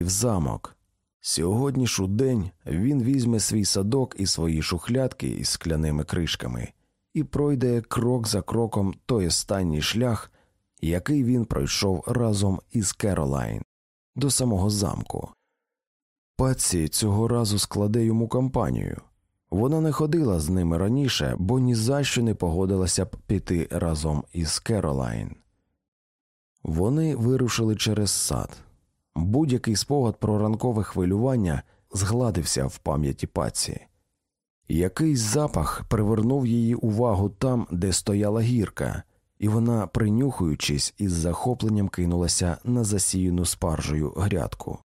в замок. Сьогодні ж у день він візьме свій садок і свої шухлядки із скляними кришками і пройде крок за кроком той останній шлях, який він пройшов разом із Керолайн до самого замку. Паці цього разу складе йому компанію. Вона не ходила з ними раніше, бо ні за що не погодилася б піти разом із Керолайн. Вони вирушили через сад. Будь-який спогад про ранкове хвилювання згладився в пам'яті паці. Якийсь запах привернув її увагу там, де стояла гірка, і вона, принюхуючись, із захопленням кинулася на засіяну спаржею грядку.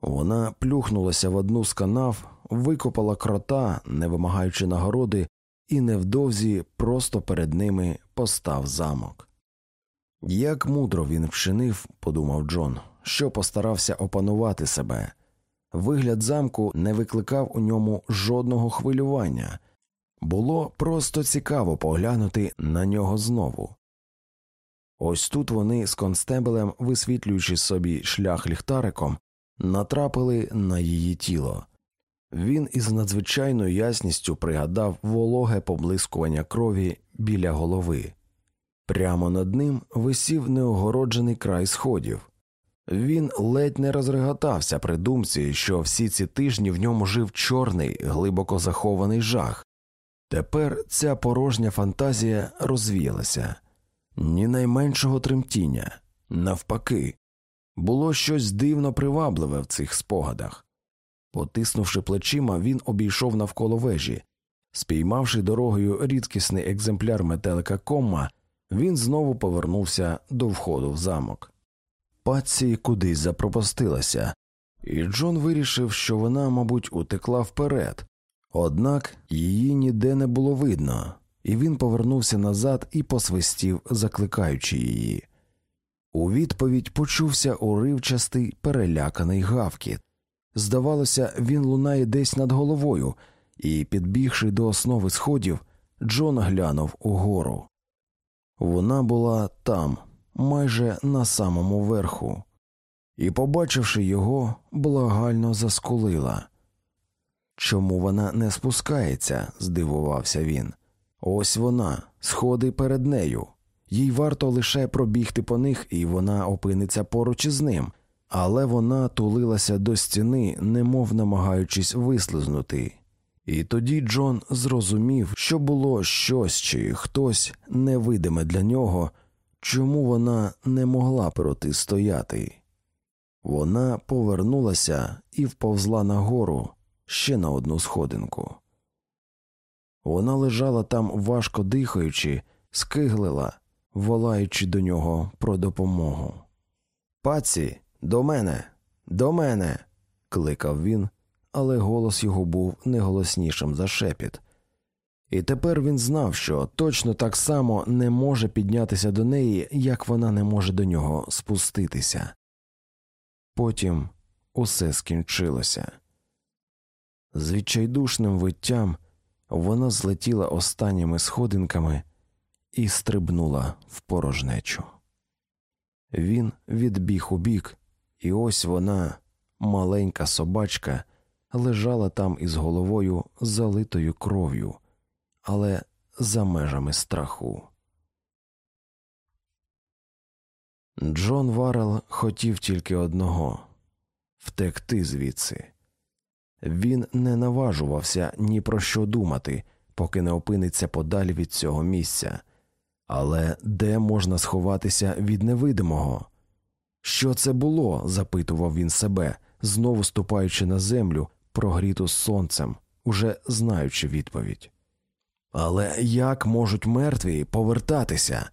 Вона плюхнулася в одну з канав, викопала крота, не вимагаючи нагороди, і невдовзі просто перед ними постав замок. Як мудро він вчинив, подумав Джон, що постарався опанувати себе. Вигляд замку не викликав у ньому жодного хвилювання, було просто цікаво поглянути на нього знову. Ось тут вони з констебелем, висвітлюючи собі шлях ліхтариком, натрапили на її тіло. Він із надзвичайною ясністю пригадав вологе поблискування крові біля голови. Прямо над ним висів неогороджений край сходів. Він ледь не розреготався при думці, що всі ці тижні в ньому жив чорний, глибоко захований жах. Тепер ця порожня фантазія розвіялася, ні найменшого тремтіння, навпаки, було щось дивно привабливе в цих спогадах. Потиснувши плечима, він обійшов навколо вежі. Спіймавши дорогою рідкісний екземпляр метелика Комма, він знову повернувся до входу в замок. Паці кудись запропастилася, і Джон вирішив, що вона, мабуть, утекла вперед, однак її ніде не було видно, і він повернувся назад і посвистів, закликаючи її. У відповідь почувся уривчастий переляканий гавкіт. Здавалося, він лунає десь над головою, і, підбігши до основи сходів, Джон глянув угору. Вона була там, майже на самому верху, і, побачивши його, благально заскулила. Чому вона не спускається? здивувався він. Ось вона, сходи перед нею. Їй варто лише пробігти по них, і вона опиниться поруч із ним, але вона тулилася до стіни, немов намагаючись вислизнути. І тоді Джон зрозумів, що було щось чи хтось невидиме для нього, чому вона не могла протистояти. Вона повернулася і вповзла нагору ще на одну сходинку. Вона лежала там, важко дихаючи, скиглила, волаючи до нього про допомогу. Паці, до мене, до мене. кликав він, але голос його був не голоснішим за шепіт. І тепер він знав, що точно так само не може піднятися до неї, як вона не може до нього спуститися. Потім усе скінчилося. З відчайдушним виттям вона злетіла останніми сходинками і стрибнула в порожнечу. Він відбіг у бік, і ось вона, маленька собачка, лежала там із головою залитою кров'ю, але за межами страху. Джон Варел хотів тільки одного втекти звідси. Він не наважувався ні про що думати, поки не опиниться подалі від цього місця. Але де можна сховатися від невидимого? Що це було? запитував він себе, знову ступаючи на землю, прогріту сонцем, уже знаючи відповідь. Але як можуть мертві повертатися?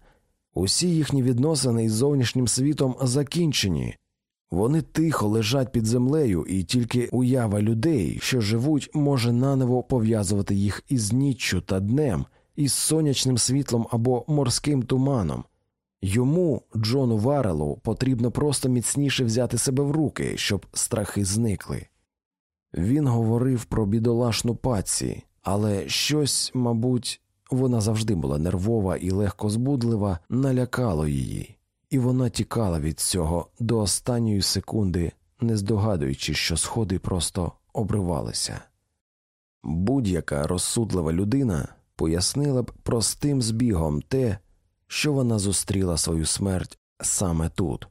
Усі їхні відносини із зовнішнім світом закінчені, вони тихо лежать під землею, і тільки уява людей, що живуть, може наново пов'язувати їх із ніччю та днем, із сонячним світлом або морським туманом. Йому, Джону Варелу, потрібно просто міцніше взяти себе в руки, щоб страхи зникли. Він говорив про бідолашну паці, але щось, мабуть, вона завжди була нервова і легко збудлива, налякало її і вона тікала від цього до останньої секунди не здогадуючи, що сходи просто обривалися. Будь-яка розсудлива людина пояснила б простим збігом те, що вона зустріла свою смерть саме тут.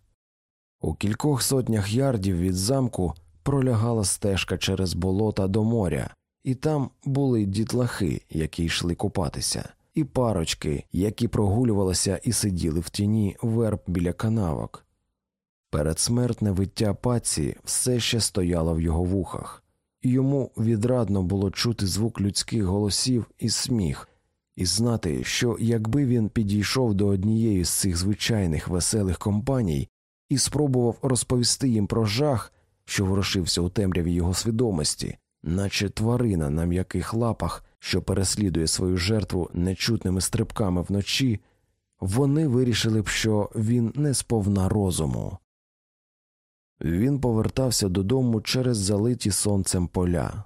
У кількох сотнях ярдів від замку пролягала стежка через болота до моря, і там були дітлахи, які йшли купатися, і парочки, які прогулювалися і сиділи в тіні верб біля канавок. Передсмертне виття паці все ще стояло в його вухах, йому відрадно було чути звук людських голосів і сміх, і знати, що якби він підійшов до однієї з цих звичайних веселих компаній і спробував розповісти їм про жах, що ворушився у темряві його свідомості, наче тварина на м'яких лапах, що переслідує свою жертву нечутними стрибками вночі, вони вирішили б, що він не сповна розуму. Він повертався додому через залиті сонцем поля,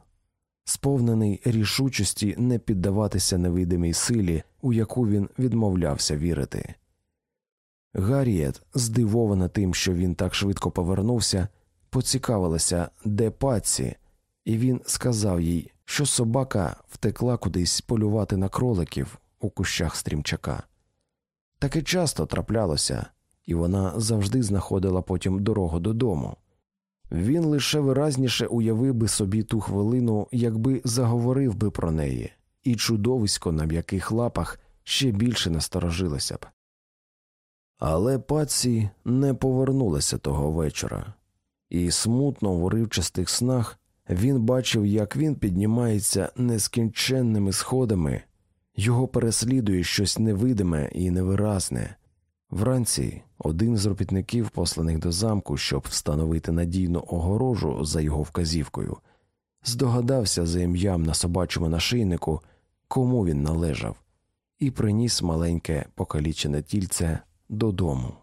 сповнений рішучості не піддаватися невидимій силі, у яку він відмовлявся вірити. Гарріет, здивована тим, що він так швидко повернувся, поцікавилася, де паці, і він сказав їй, що собака втекла кудись полювати на кроликів у кущах стрімчака. Таке часто траплялося, і вона завжди знаходила потім дорогу додому. Він лише виразніше уявив би собі ту хвилину, якби заговорив би про неї, і чудовисько на м'яких лапах ще більше насторожилося б. Але паці не повернулася того вечора, і смутно в уривчастих снах він бачив, як він піднімається нескінченними сходами, його переслідує щось невидиме і невиразне. Вранці один з робітників, посланих до замку, щоб встановити надійну огорожу за його вказівкою, здогадався за ім'ям на собачому нашийнику, кому він належав, і приніс маленьке покалічене тільце додому.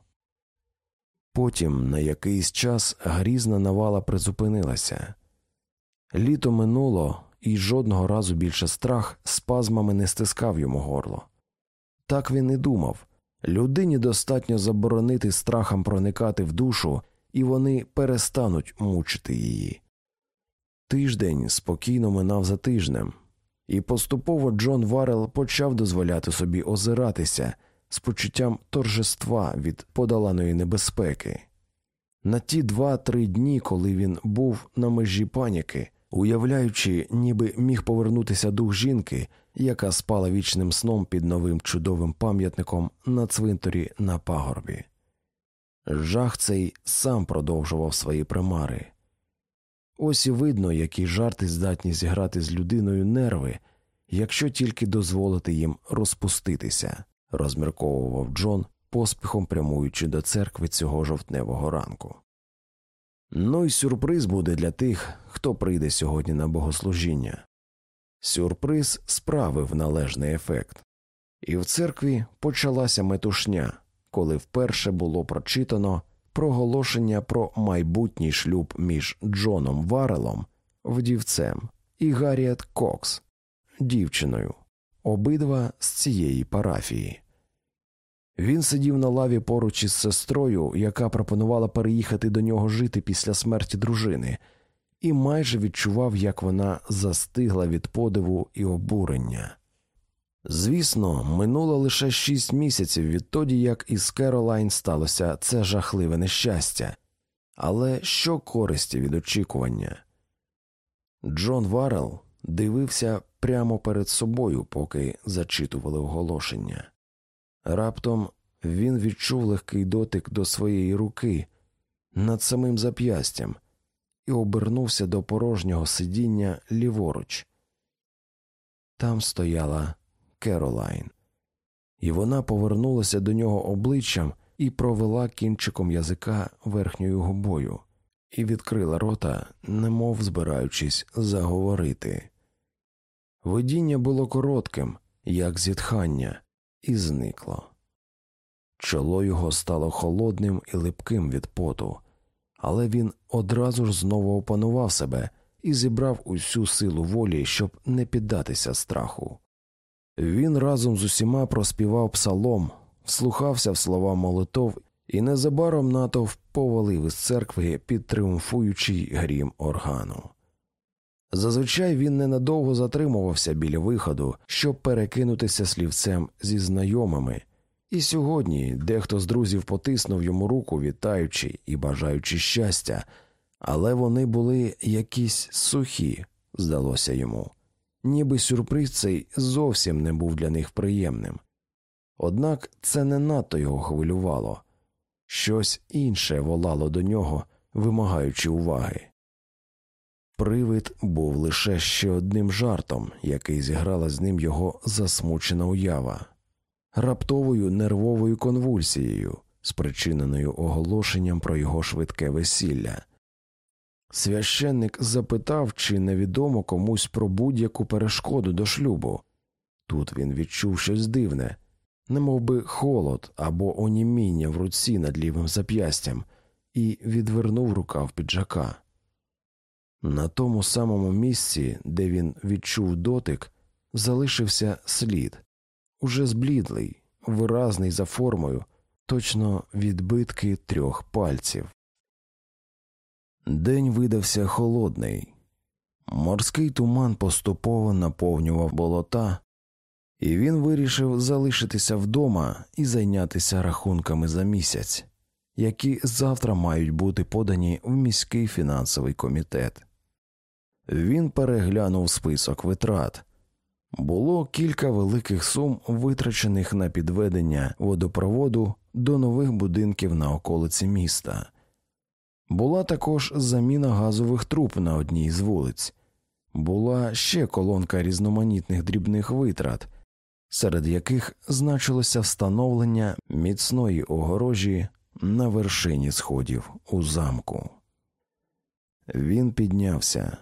Потім на якийсь час грізна навала призупинилася. Літо минуло, і жодного разу більше страх спазмами не стискав йому горло. Так він і думав людині достатньо заборонити страхам проникати в душу, і вони перестануть мучити її. Тиждень спокійно минав за тижнем, і поступово Джон Варел почав дозволяти собі озиратися з почуттям торжества від подоланої небезпеки. На ті два-три дні, коли він був на межі паніки, уявляючи, ніби міг повернутися дух жінки, яка спала вічним сном під новим чудовим пам'ятником на цвинтарі на пагорбі. Жах цей сам продовжував свої примари. Ось і видно, які жарти здатні зіграти з людиною нерви, якщо тільки дозволити їм розпуститися, розмірковував Джон, поспіхом прямуючи до церкви цього жовтневого ранку. Ну й сюрприз буде для тих, хто прийде сьогодні на богослужіння. Сюрприз справив належний ефект, і в церкві почалася метушня, коли вперше було прочитано проголошення про майбутній шлюб між Джоном Варелом, вдівцем, і Гарріет Кокс, дівчиною, обидва з цієї парафії. Він сидів на лаві поруч із сестрою, яка пропонувала переїхати до нього жити після смерті дружини, і майже відчував, як вона застигла від подиву і обурення. Звісно, минуло лише шість місяців відтоді, як із Керолайн сталося це жахливе нещастя, але що користі від очікування? Джон Варел дивився прямо перед собою, поки зачитували оголошення. Раптом він відчув легкий дотик до своєї руки над самим зап'ястям і обернувся до порожнього сидіння ліворуч. Там стояла Керолайн, і вона повернулася до нього обличчям і провела кінчиком язика верхньою губою, і відкрила рота, немов збираючись заговорити. Видіння було коротким, як зітхання, і зникло. Чоло його стало холодним і липким від поту, але він одразу ж знову опанував себе і зібрав усю силу волі, щоб не піддатися страху. Він разом з усіма проспівав псалом, вслухався в слова молитов і незабаром натовп повалив із церкви під тріумфуючий грім органу. Зазвичай він ненадовго затримувався біля виходу, щоб перекинутися слівцем зі знайомими, і сьогодні дехто з друзів потиснув йому руку, вітаючи і бажаючи щастя, але вони були якісь сухі, здалося йому, ніби сюрприз цей зовсім не був для них приємним. Однак це не надто його хвилювало щось інше волало до нього, вимагаючи уваги. Привид був лише ще одним жартом, який зіграла з ним його засмучена уява, раптовою нервовою конвульсією, спричиненою оголошенням про його швидке весілля. Священник запитав, чи невідомо комусь про будь-яку перешкоду до шлюбу. Тут він відчув щось дивне, немов би холод або оніміння в руці над лівим зап'ястям, і відвернув рукав піджака. На тому самому місці, де він відчув дотик, залишився слід, уже зблідлий, виразний за формою, точно відбитки трьох пальців. День видався холодний, морський туман поступово наповнював болота, і він вирішив залишитися вдома і зайнятися рахунками за місяць, які завтра мають бути подані в міський фінансовий комітет. Він переглянув список витрат. Було кілька великих сум, витрачених на підведення водопроводу до нових будинків на околиці міста. Була також заміна газових труб на одній з вулиць, була ще колонка різноманітних дрібних витрат, серед яких значилося встановлення міцної огорожі на вершині сходів у замку. Він піднявся.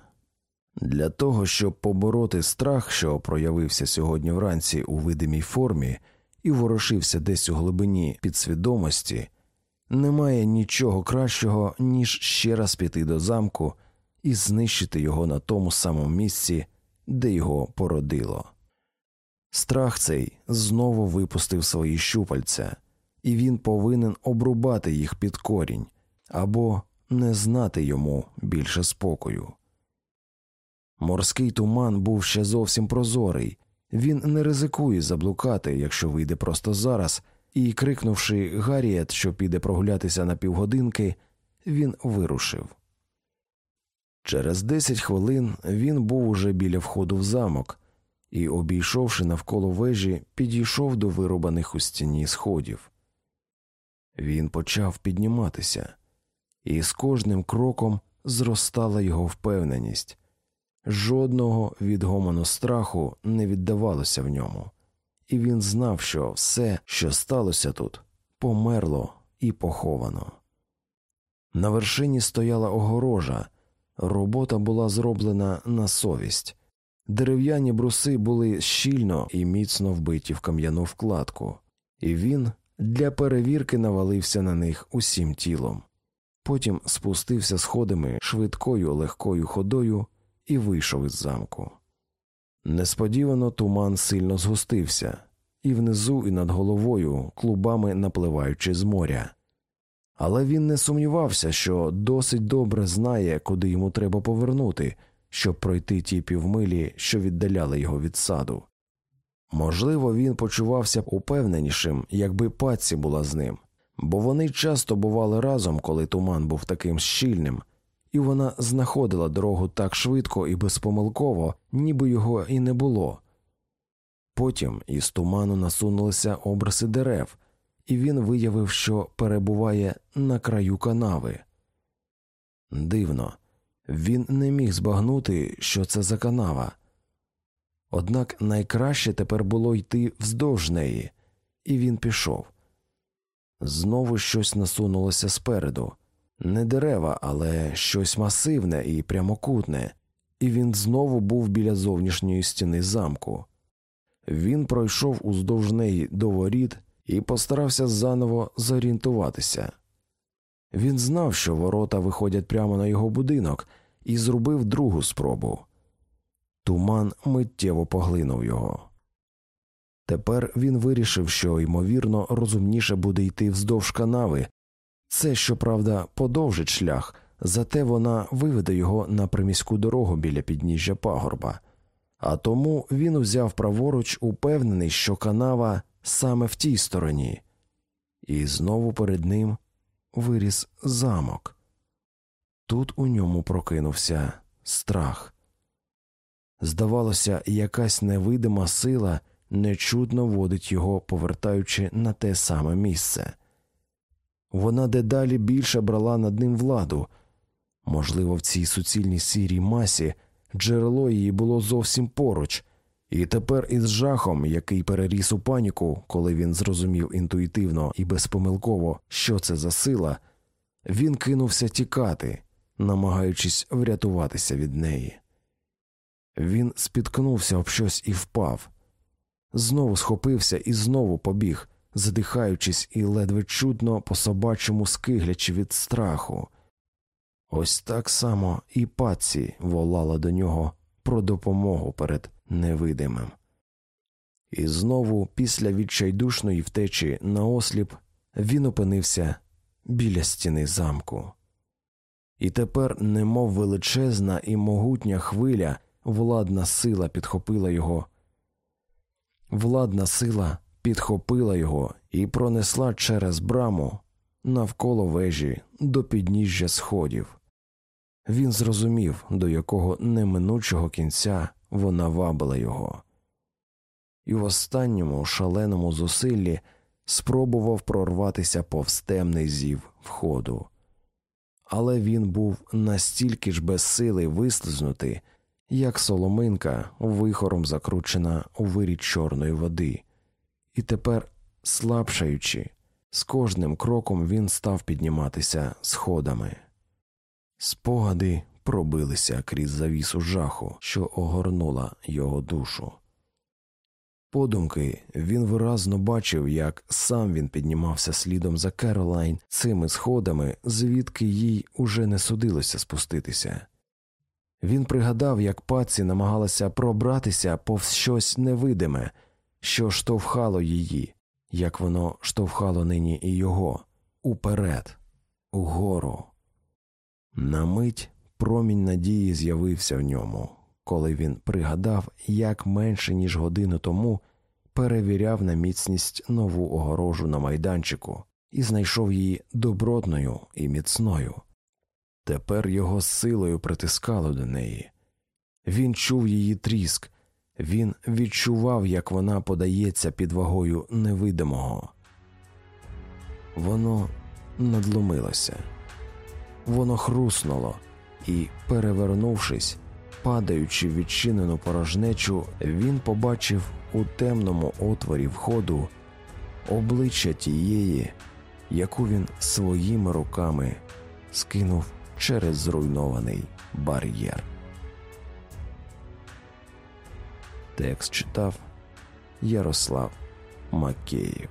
Для того, щоб побороти страх, що проявився сьогодні вранці у видимій формі і ворушився десь у глибині підсвідомості, немає нічого кращого, ніж ще раз піти до замку і знищити його на тому самому місці, де його породило. Страх цей знову випустив свої щупальця, і він повинен обрубати їх під корінь або не знати йому більше спокою. Морський туман був ще зовсім прозорий, він не ризикує заблукати, якщо вийде просто зараз, і, крикнувши Гарріет, що піде прогулятися на півгодинки, він вирушив. Через десять хвилин він був уже біля входу в замок і, обійшовши навколо вежі, підійшов до вирубаних у стіні сходів. Він почав підніматися, і з кожним кроком зростала його впевненість. Жодного відгомону страху не віддавалося в ньому, і він знав, що все, що сталося тут, померло і поховано. На вершині стояла огорожа, робота була зроблена на совість, дерев'яні бруси були щільно і міцно вбиті в кам'яну вкладку, і він для перевірки навалився на них усім тілом. Потім спустився сходами швидкою легкою ходою і вийшов із замку. Несподівано туман сильно згустився, і внизу і над головою клубами напливаючи з моря. Але він не сумнівався, що досить добре знає, куди йому треба повернути, щоб пройти ті півмилі, що віддаляли його від саду. Можливо, він почувався б упевненішим, якби паці була з ним, бо вони часто бували разом, коли туман був таким щільним, і вона знаходила дорогу так швидко і безпомилково, ніби його і не було. Потім із туману насунулися образи дерев, і він виявив, що перебуває на краю канави. Дивно, він не міг збагнути, що це за канава. Однак найкраще тепер було йти вздовж неї, і він пішов. Знову щось насунулося спереду не дерева, але щось масивне і прямокутне, і він знову був біля зовнішньої стіни замку. Він пройшов уздовж неї до воріт і постарався заново зорієнтуватися. Він знав, що ворота виходять прямо на його будинок, і зробив другу спробу. Туман миттєво поглинув його. Тепер він вирішив, що ймовірно розумніше буде йти вздовж канави, Це, щоправда, подовжить шлях, зате вона виведе його на приміську дорогу біля підніжжя пагорба. А тому він узяв праворуч, упевнений, що канава саме в тій стороні, і знову перед ним виріс замок. Тут у ньому прокинувся страх. Здавалося, якась невидима сила нечутно водить його, повертаючи на те саме місце. Вона дедалі більше брала над ним владу. Можливо, в цій суцільній сірій масі джерело її було зовсім поруч, і тепер із жахом, який переріс у паніку, коли він зрозумів інтуїтивно і безпомилково, що це за сила, він кинувся тікати, намагаючись врятуватися від неї. Він спіткнувся об щось і впав, знову схопився і знову побіг, задихаючись і ледве чутно по собачому скиглячи від страху. Ось так само і паці волала до нього про допомогу перед невидимим. І знову, після відчайдушної втечі на осліп, він опинився біля стіни замку. І тепер, немов величезна і могутня хвиля, владна сила підхопила його. Владна сила підхопила його і пронесла через браму навколо вежі до підніжжя сходів. Він зрозумів, до якого неминучого кінця вона вабила його, і в останньому шаленому зусиллі спробував прорватися повз темний зів входу. Але він був настільки ж безсилий вислизнути, як соломинка вихором закручена у вирі чорної води, і тепер, слабшаючи, з кожним кроком він став підніматися сходами. Спогади пробилися крізь завісу жаху, що огорнула його душу. Подумки він виразно бачив, як сам він піднімався слідом за Керолайн цими сходами, звідки їй уже не судилося спуститися. Він пригадав, як паці намагалася пробратися повз щось невидиме, що штовхало її, як воно штовхало нині і його уперед, угору. На мить промінь надії з'явився в ньому, коли він пригадав, як менше ніж годину тому перевіряв на міцність нову огорожу на майданчику і знайшов її добротною і міцною. Тепер його силою притискало до неї. Він чув її тріск, він відчував, як вона подається під вагою невидимого. Воно надломилося, воно хруснуло і, перевернувшись, падаючи в відчинену порожнечу, він побачив у темному отворі входу обличчя тієї, яку він своїми руками скинув через зруйнований бар'єр. Текст читав Ярослав Макеїв